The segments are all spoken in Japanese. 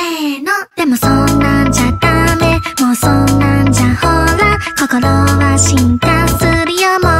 せーの。でもそんなんじゃダメ。もうそんなんじゃほら。心は進化するよ。もう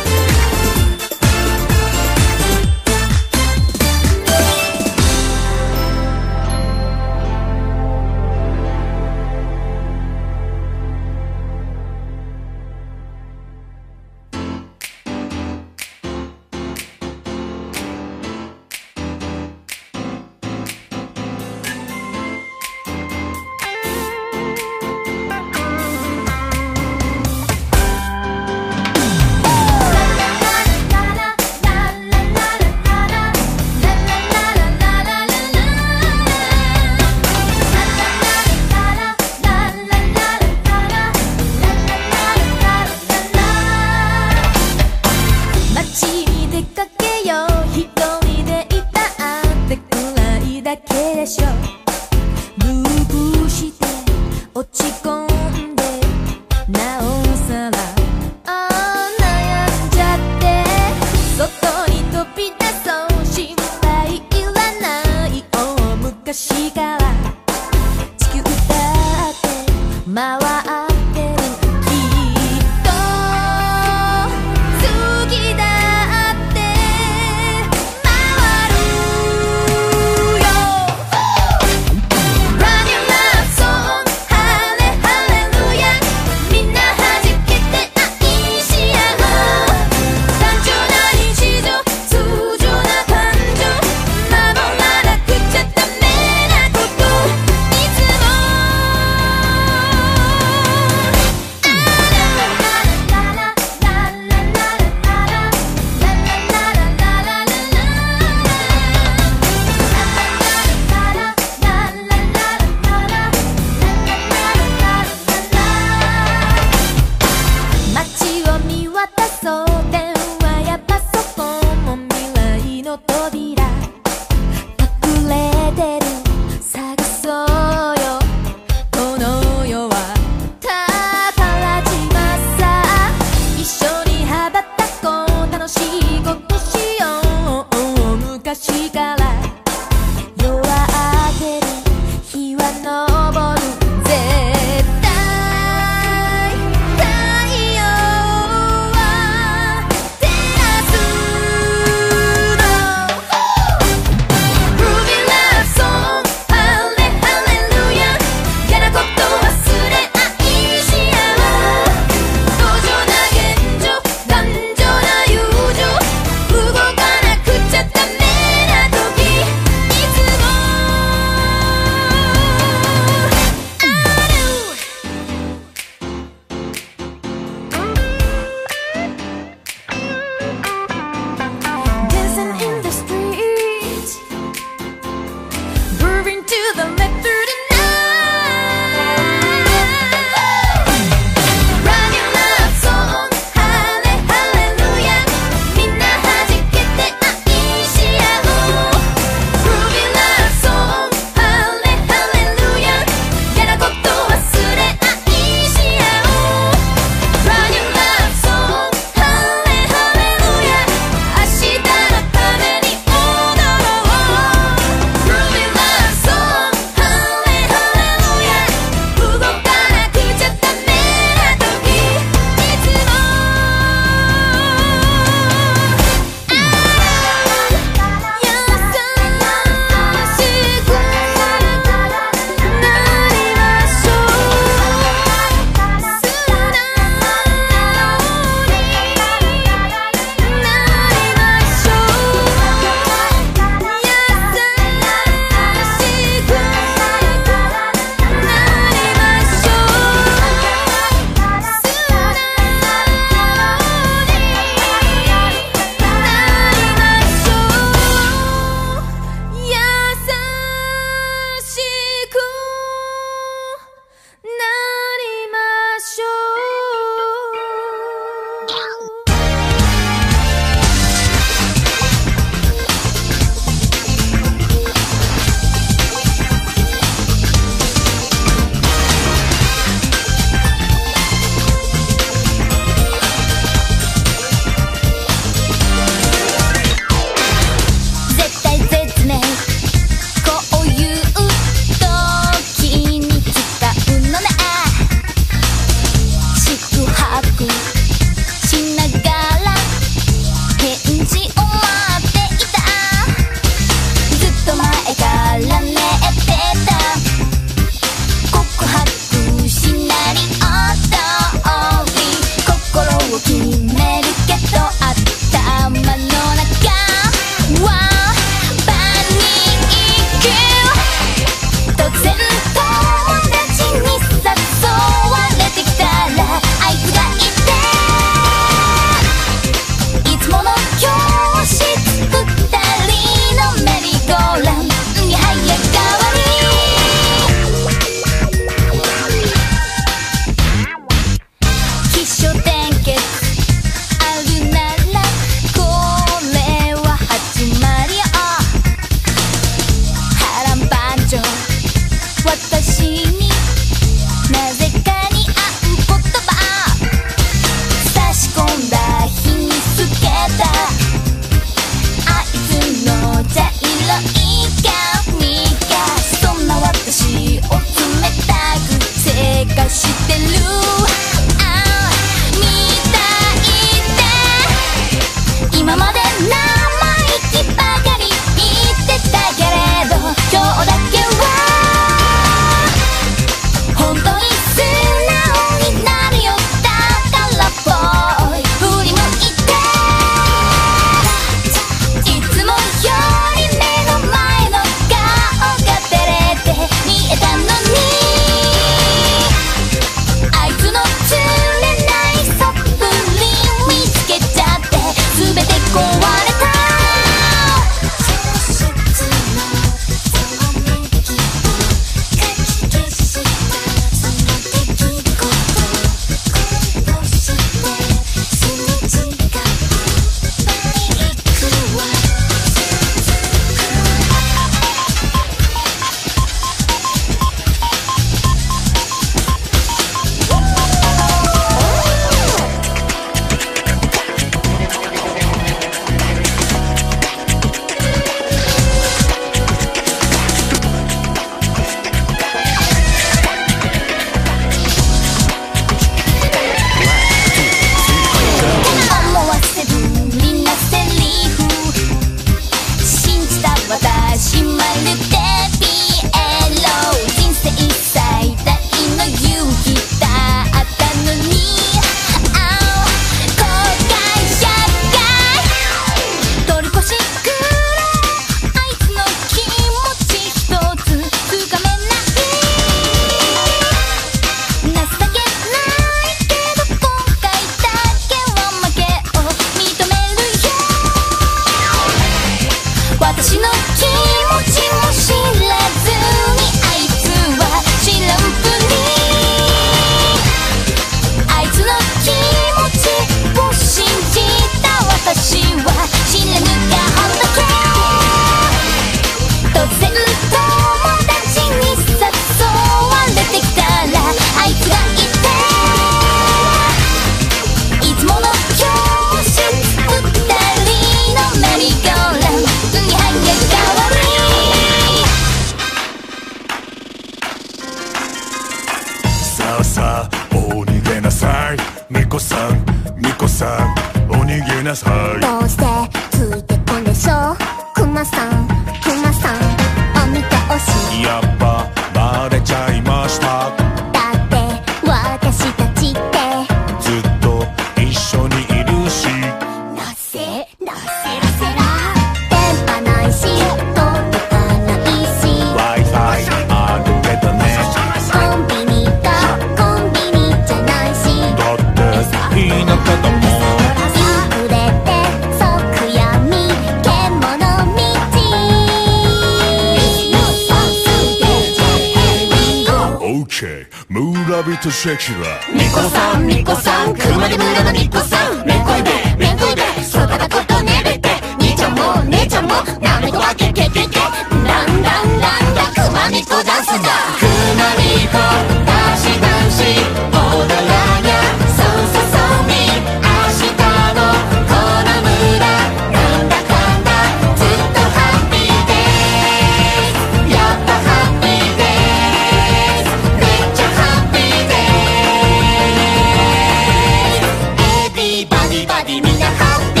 バディみんなハッピ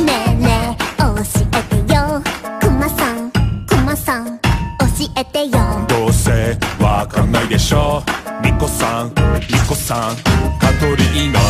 ー。ねねえてよ。クマさんクマさんえてよ。どうせわかんないでしょ。コさんニコさん。カトリーナ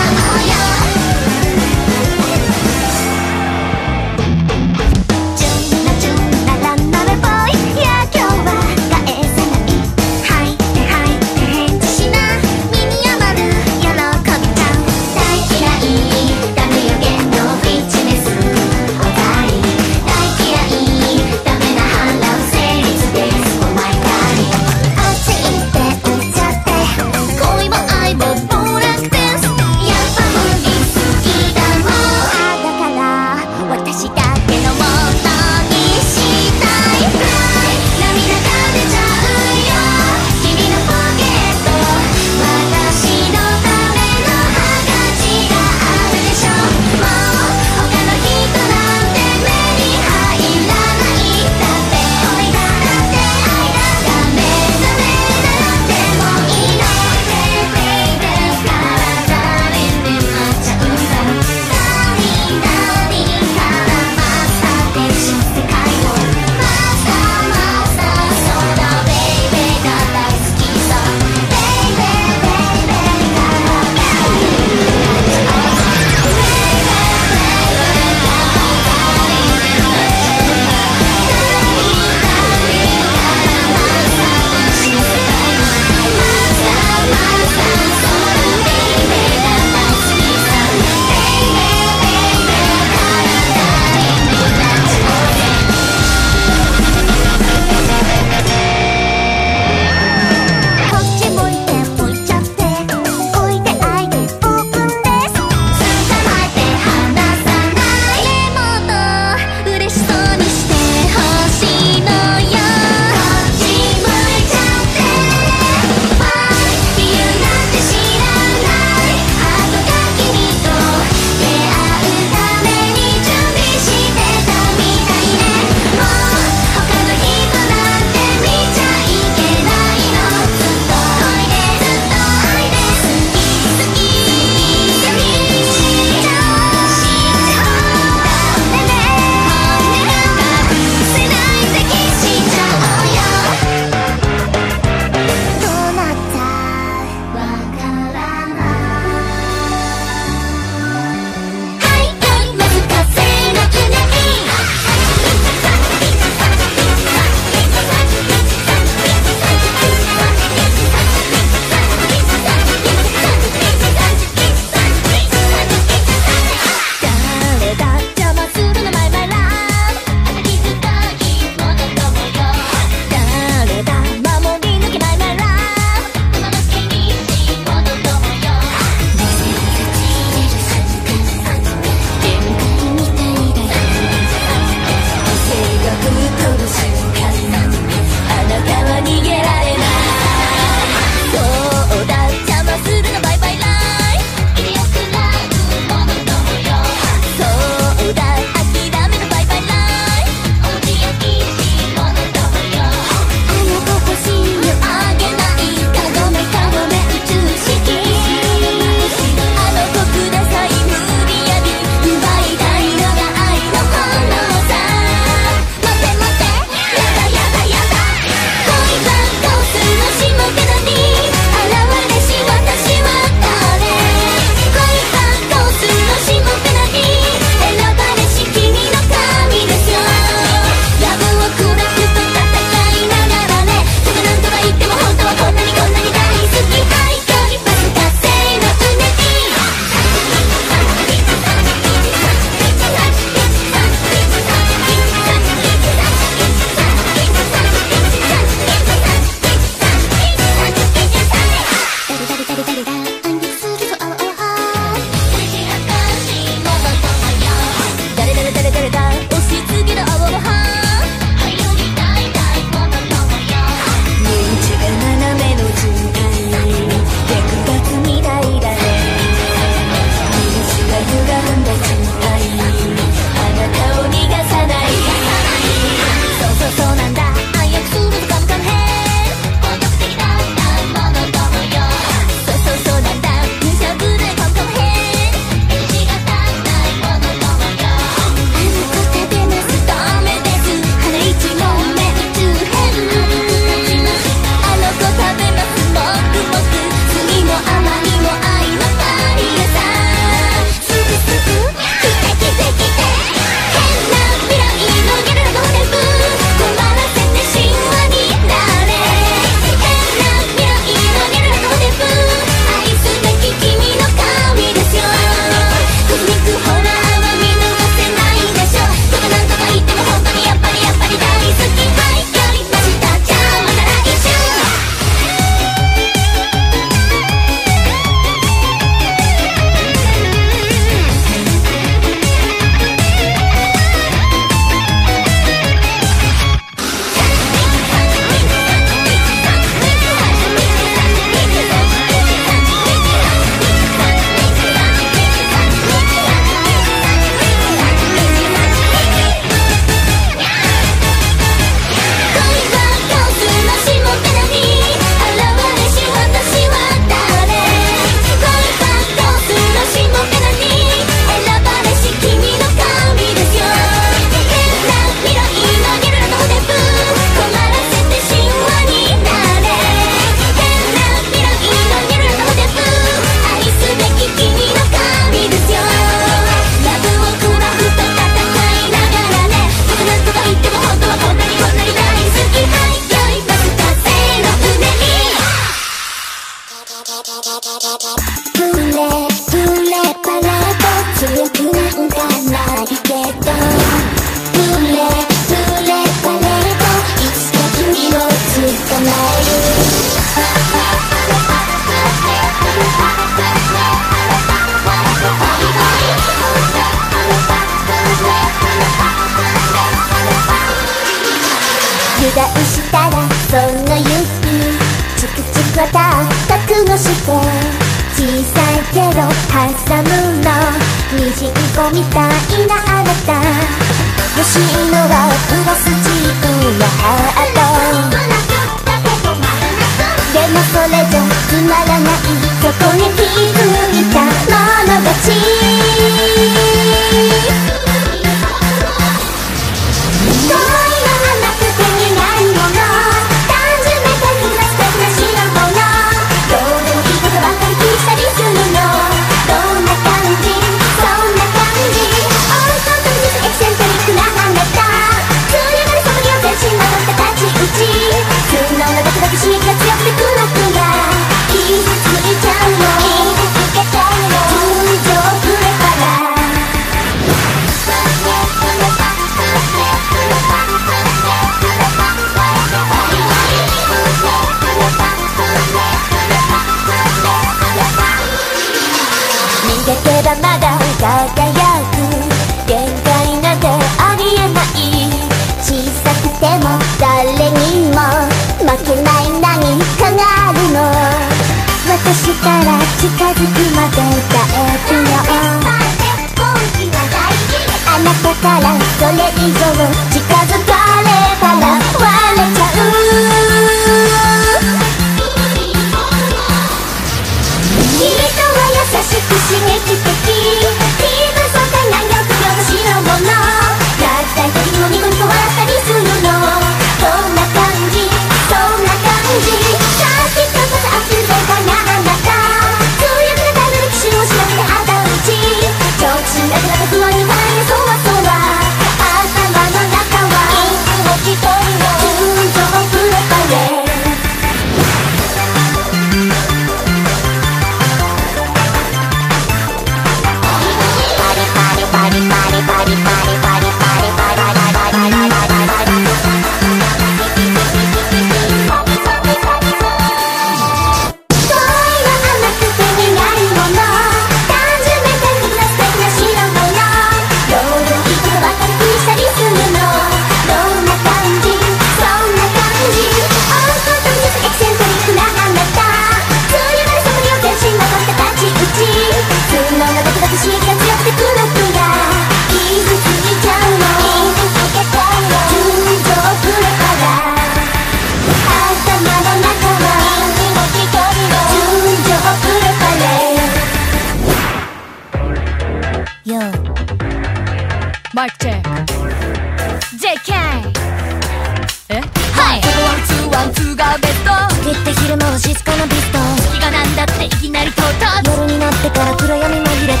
トって昼間は静かなビスト。月がなんだっていきなりとうとう夜になってから暗闇も入れて。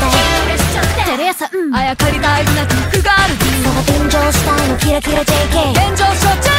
テレ朝、うん、あやかり大事ぶな曲がある。サバ天井下のキラキラ JK 天井所長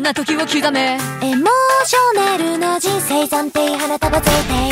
な時を刻め。エモーショナルな人生暫定花束贈呈。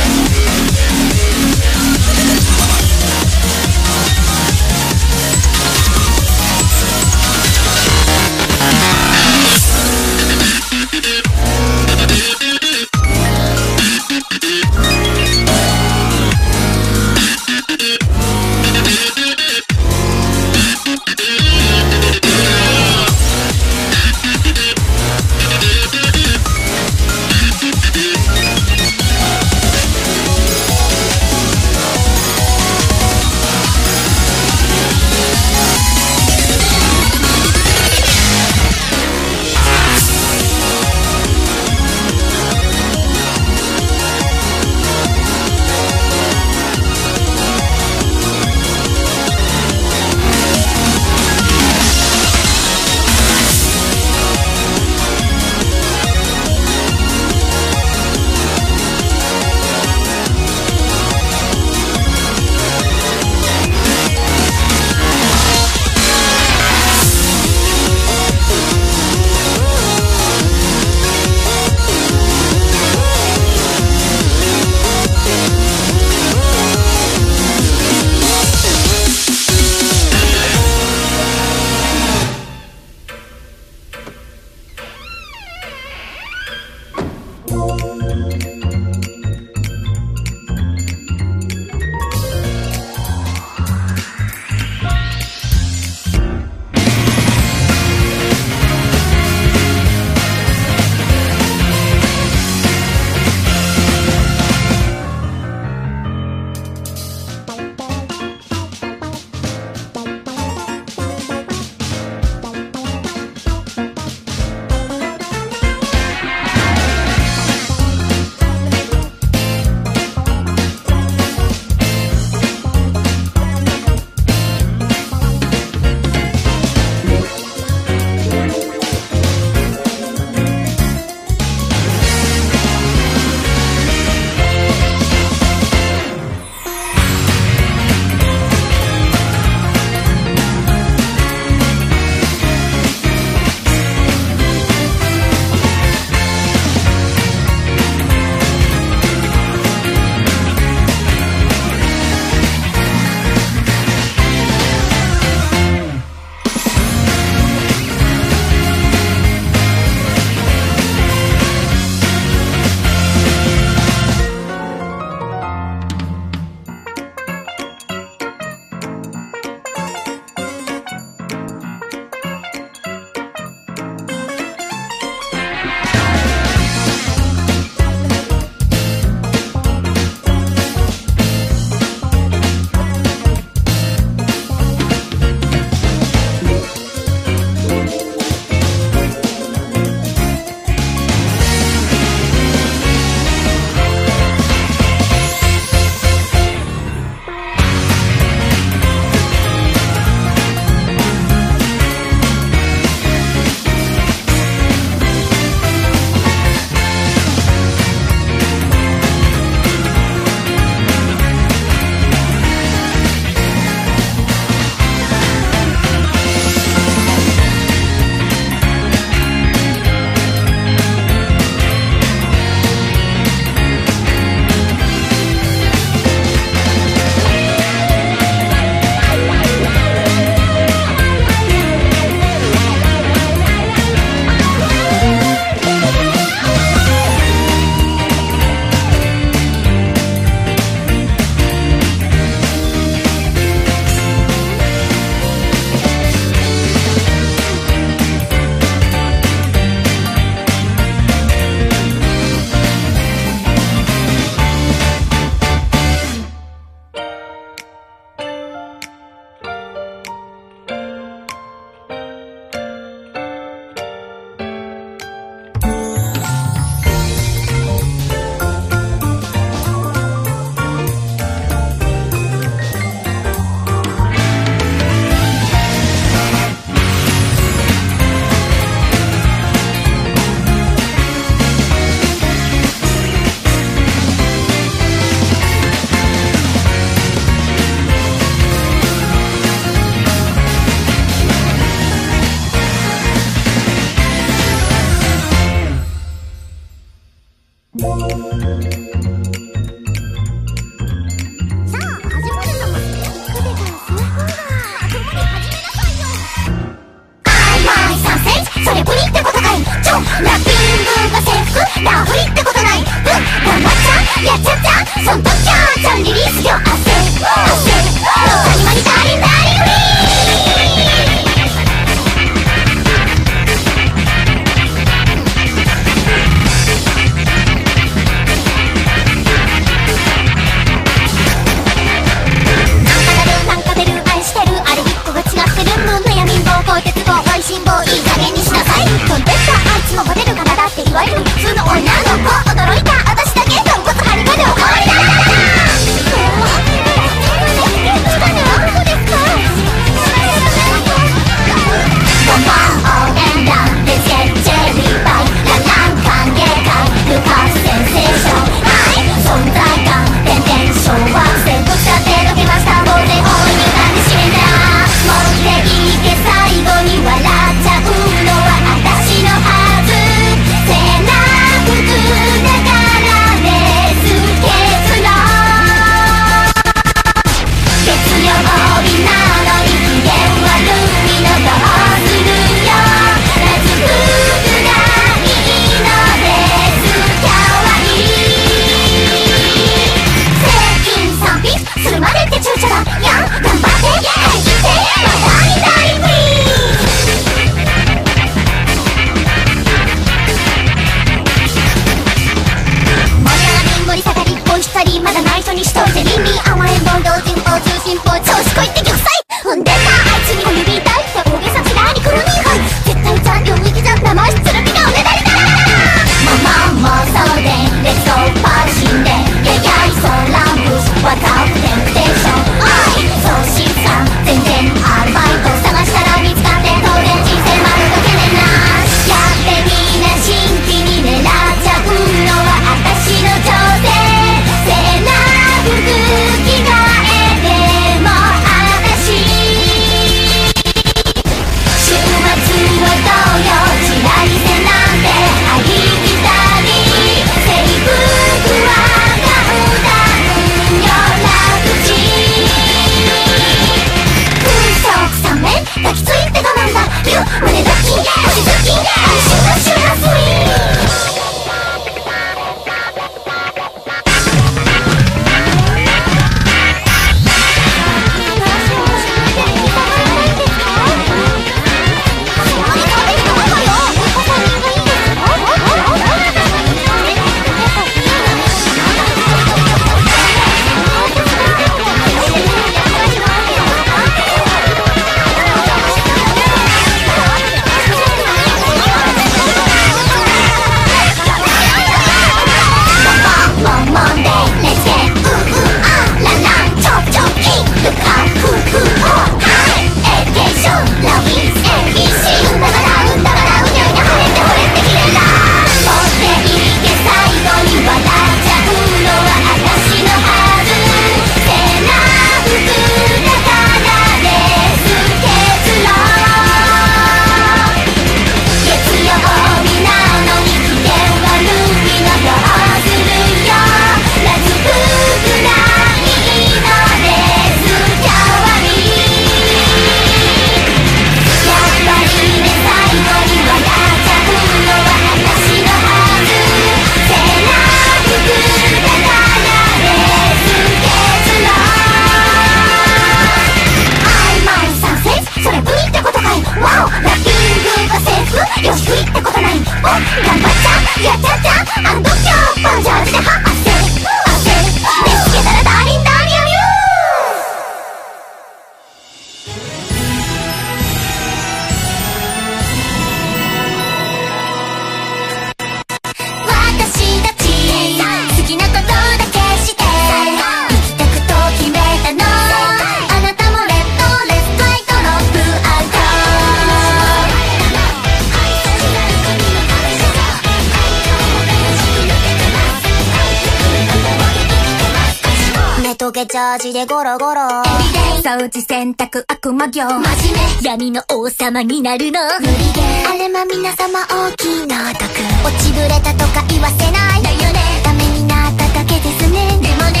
択悪魔行真面目闇の王様になるの。無理であれま皆様大きなく落ちぶれたとか言わせない。だよね。ダメになっただけですね。でもね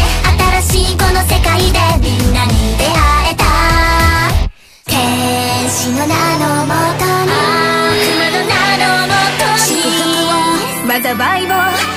新しいこの世界でみんなに出会えた。天使の名のもとに。悪魔の名のもとに。祝福を。災いを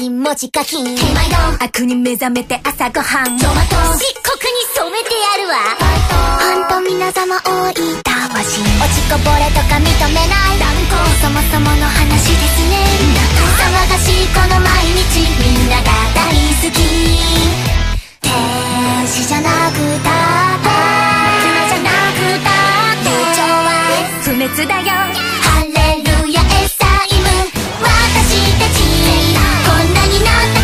気持ち課金悪に目覚めて朝ごはん。トマト漆黒に染めてやるわ。ほんと皆様多いたわし。落ちこぼれとか認めない。断固そもそもの話ですね。騒がしいこの毎日。みんなが大好き。天使じゃなくたって。熊じゃなくたって。友情は。不滅だよ私たちこんなになった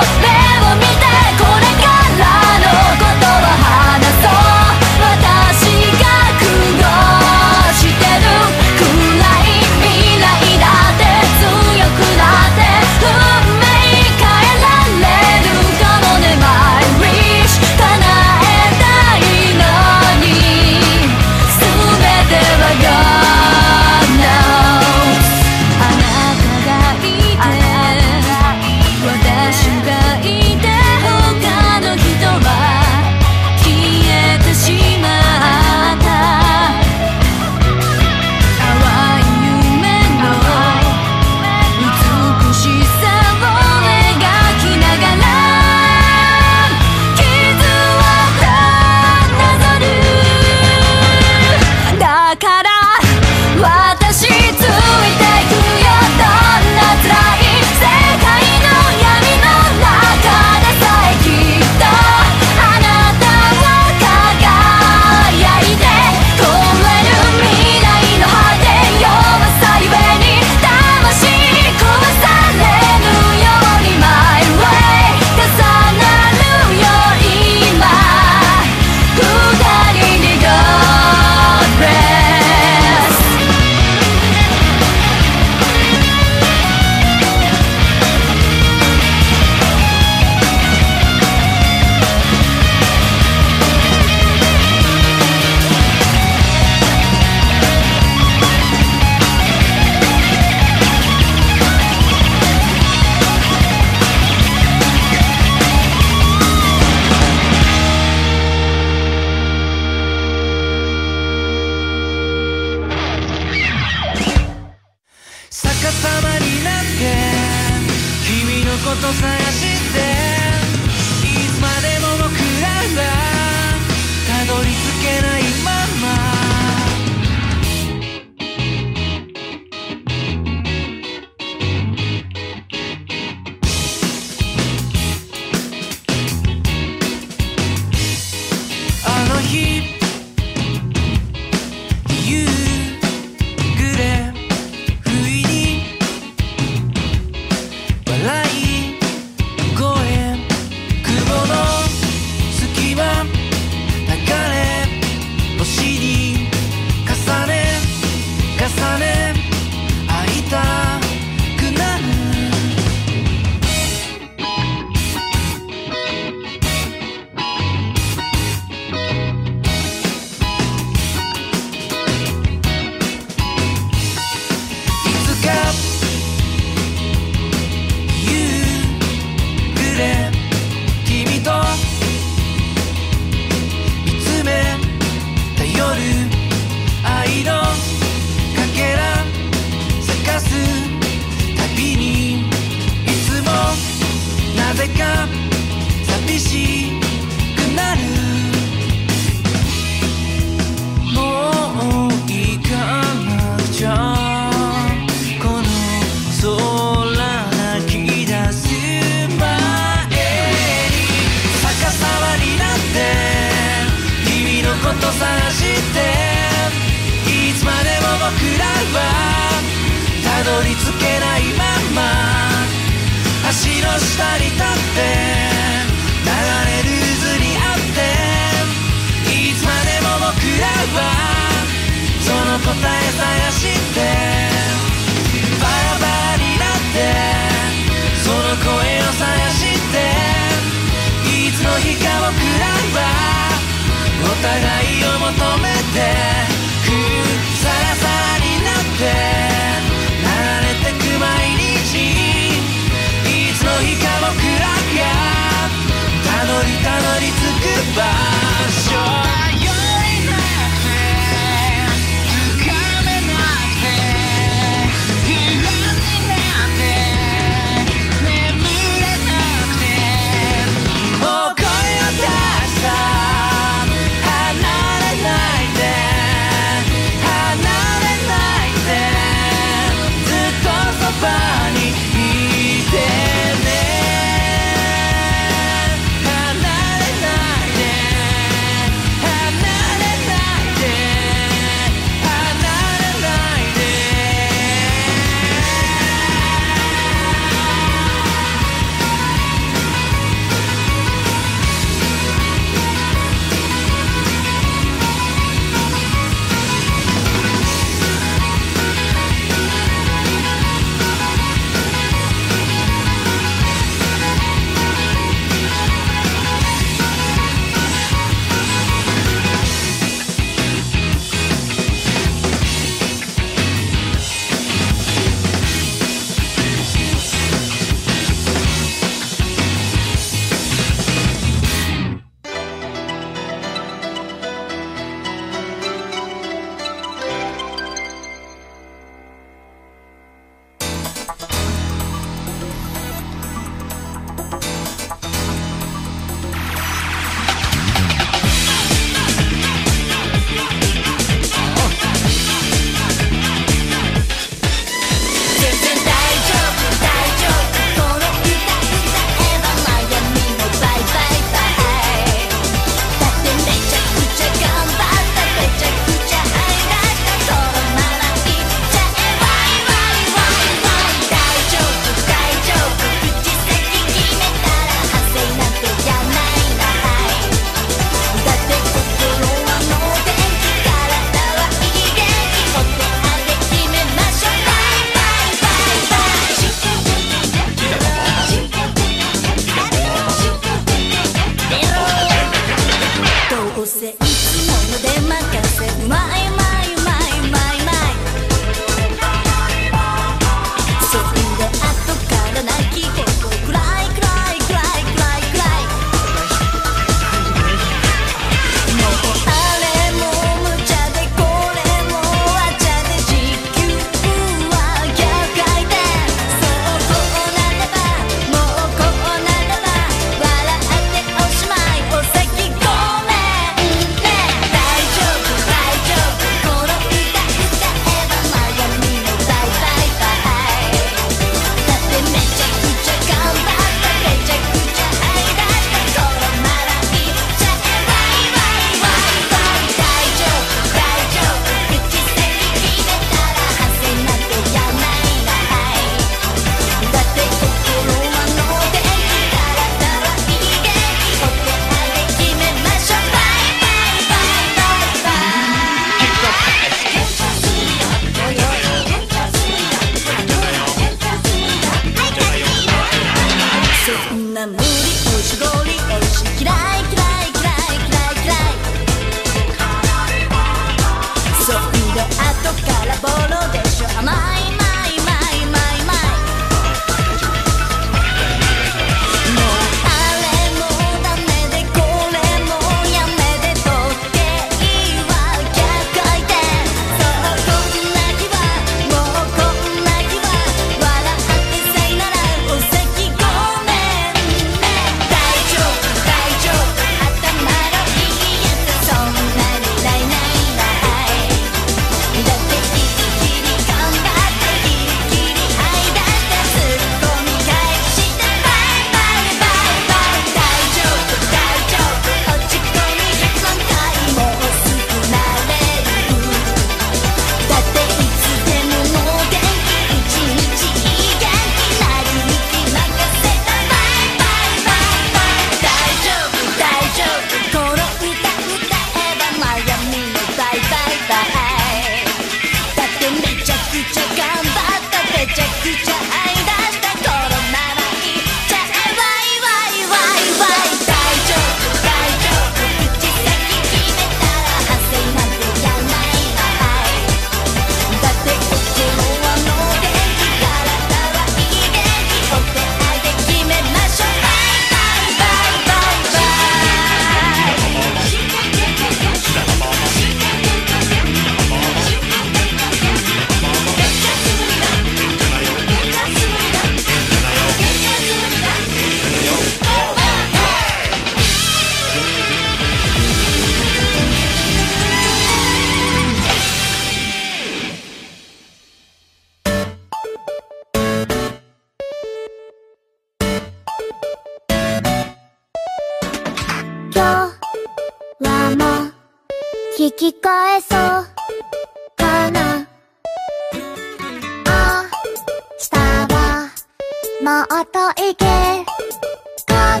音いけ。こか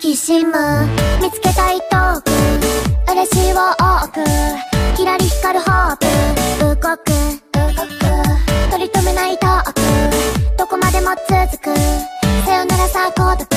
きしむ見つけたいトーク。嬉しいを多くキラリ光るホープ。動く。動く。取り留めないトーク。どこまでも続く。さよならさ孤独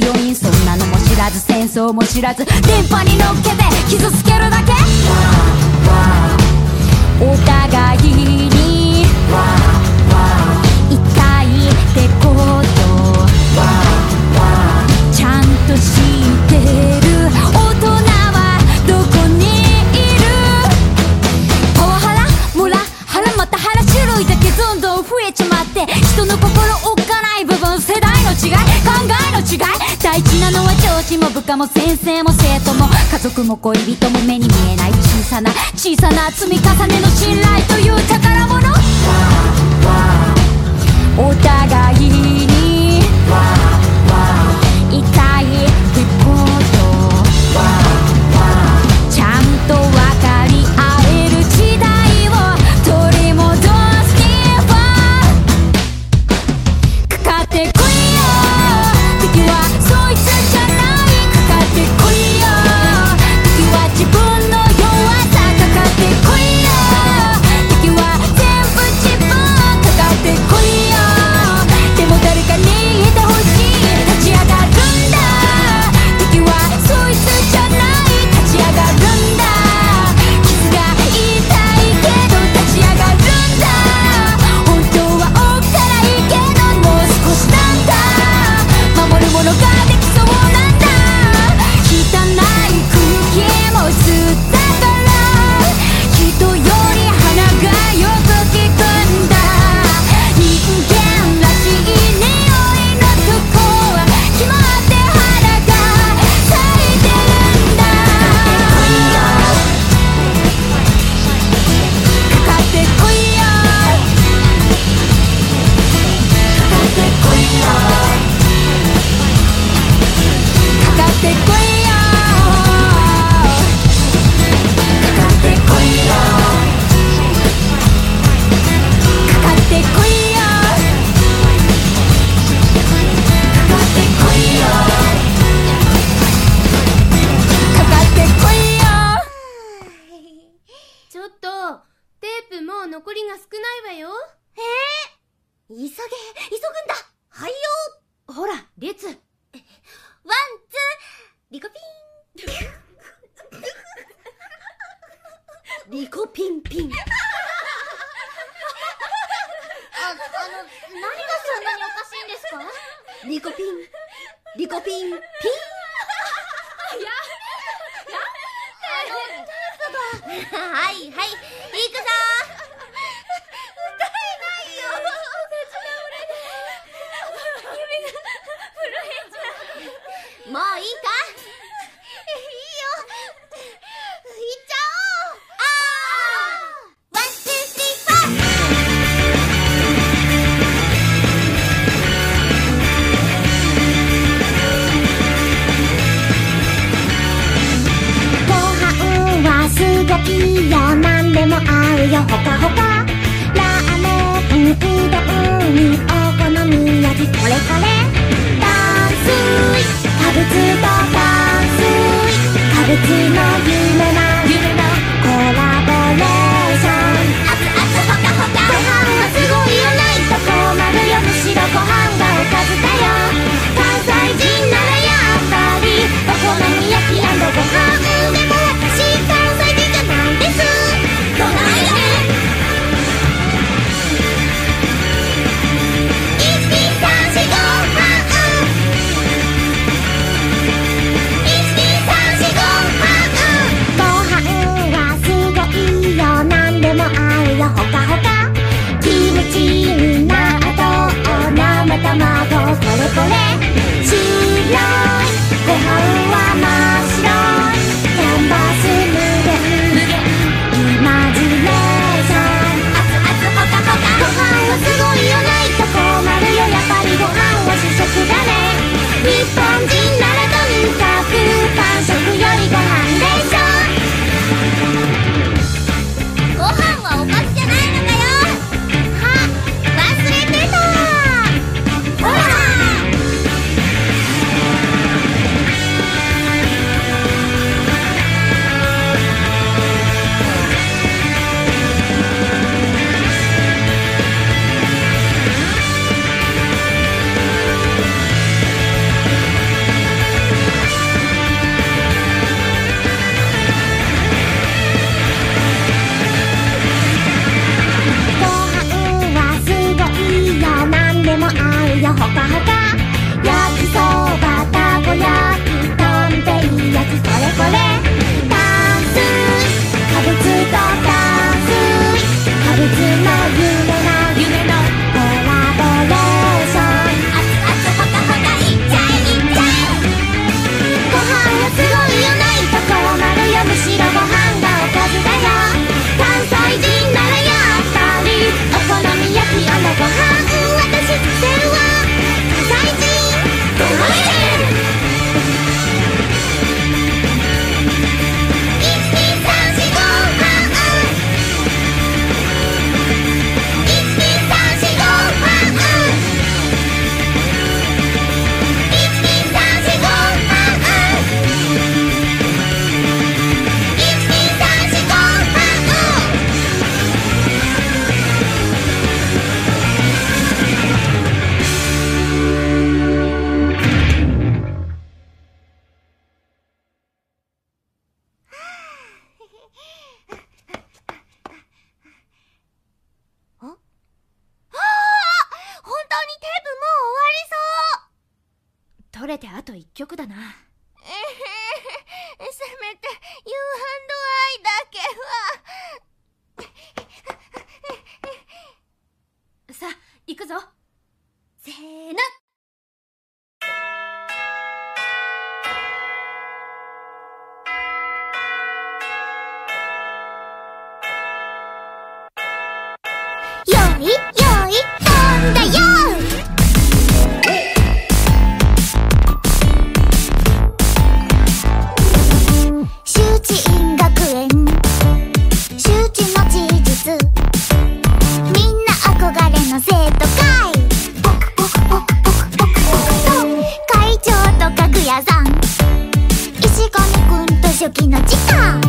な要因そんなのも知らず戦争も知らず電波に乗っけて傷つけるだけ。お互いに痛いってことちゃんと知ってる大人はどこにいる。パワハラモラハラまた腹種類だけどんどん増えちまって人の心置かない部分世代違い考えの違い大事なのは上司も部下も先生も生徒も家族も恋人も目に見えない小さな小さな積み重ねの信頼という宝物お互いに時の時間。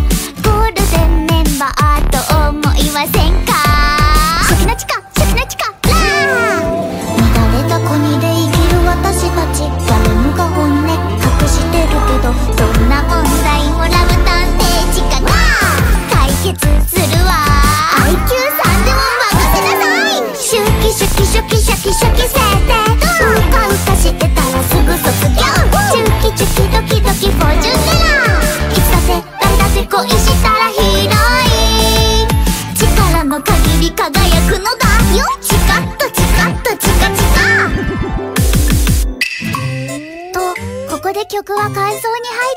曲は感想に入っ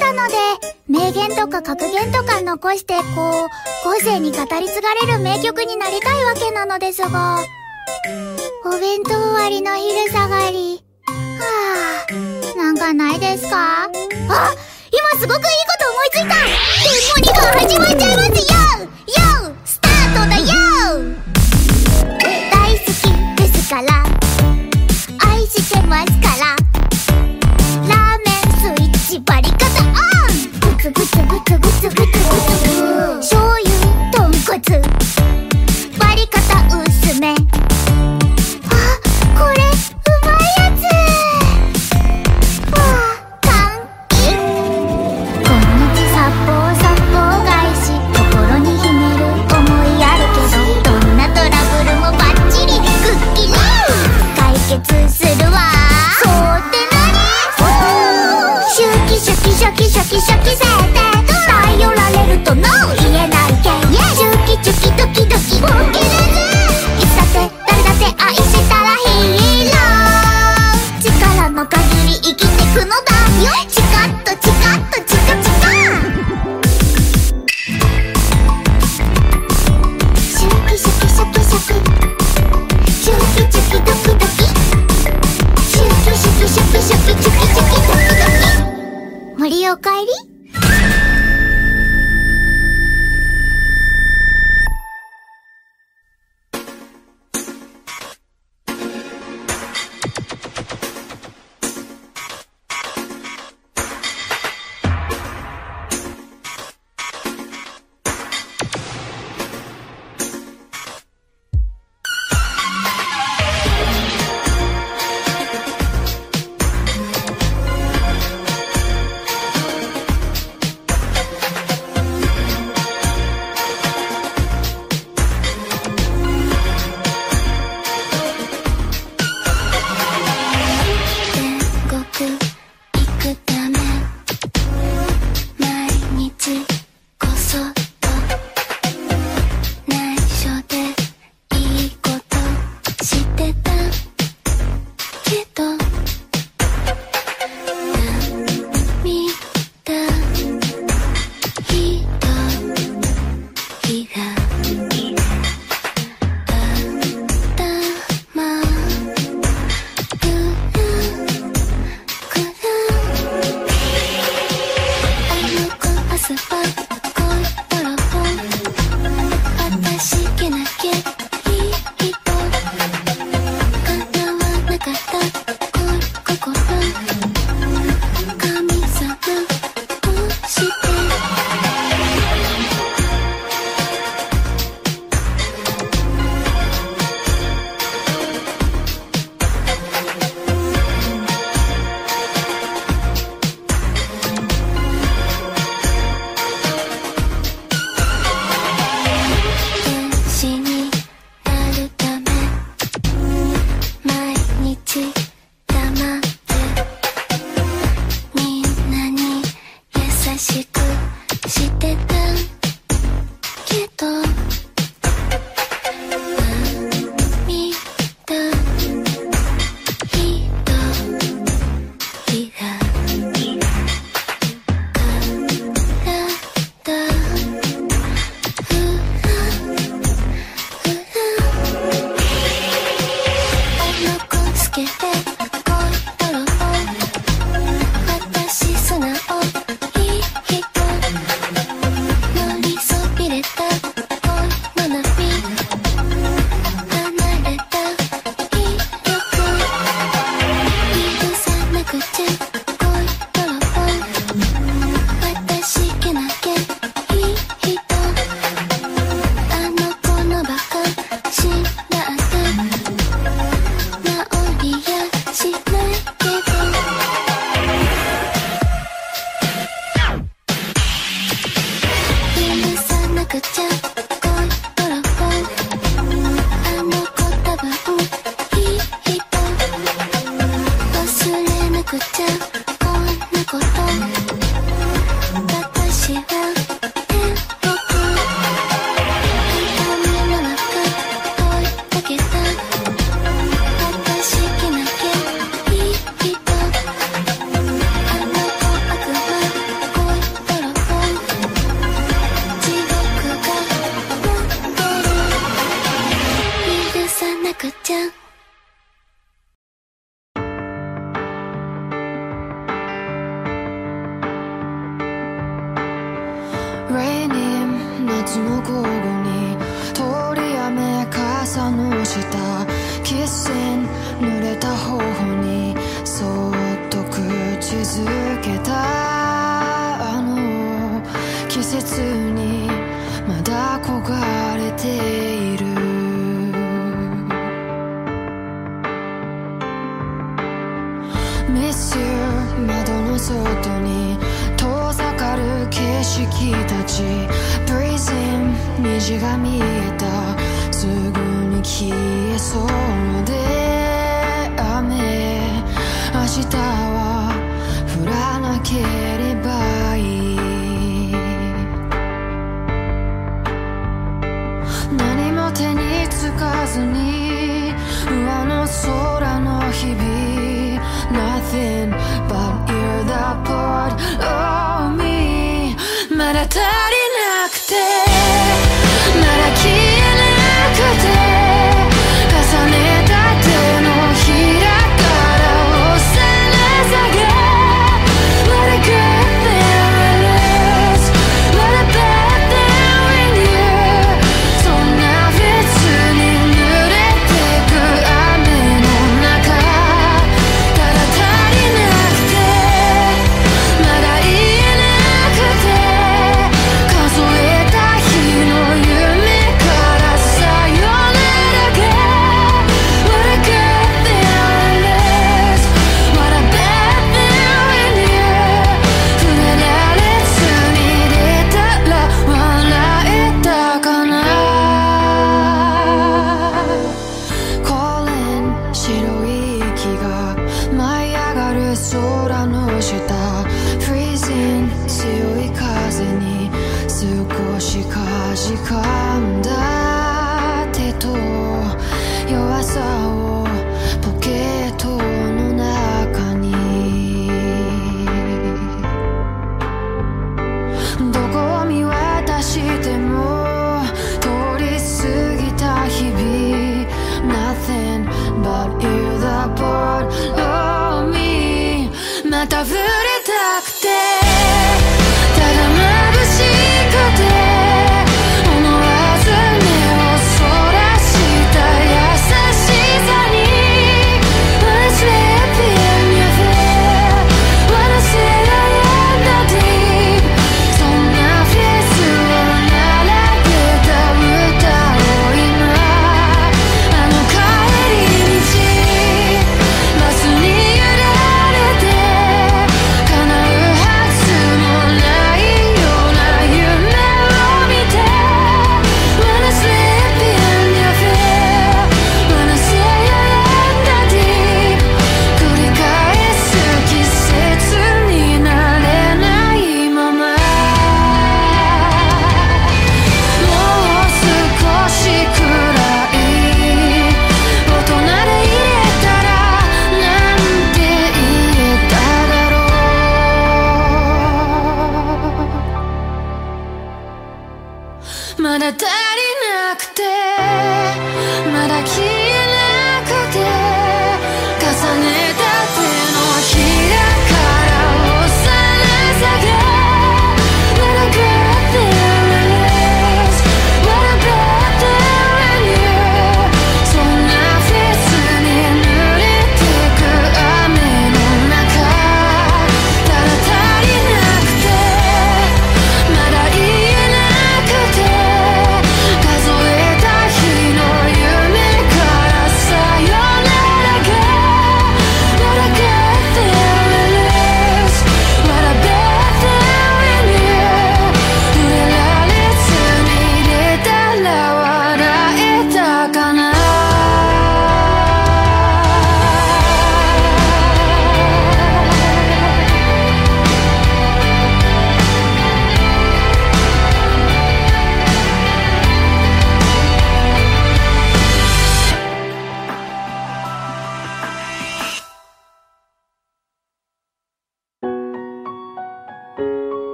たので、名言とか格言とか残して、こう、後世に語り継がれる名曲になりたいわけなのですが、お弁当終わりの昼下がり。はぁ、あ、なんかないですか？あ今すごくいいこと思いついた。デモニが始まっちゃいます。よよスタートだ。よグツグツグツグツ醤油豚骨お帰り。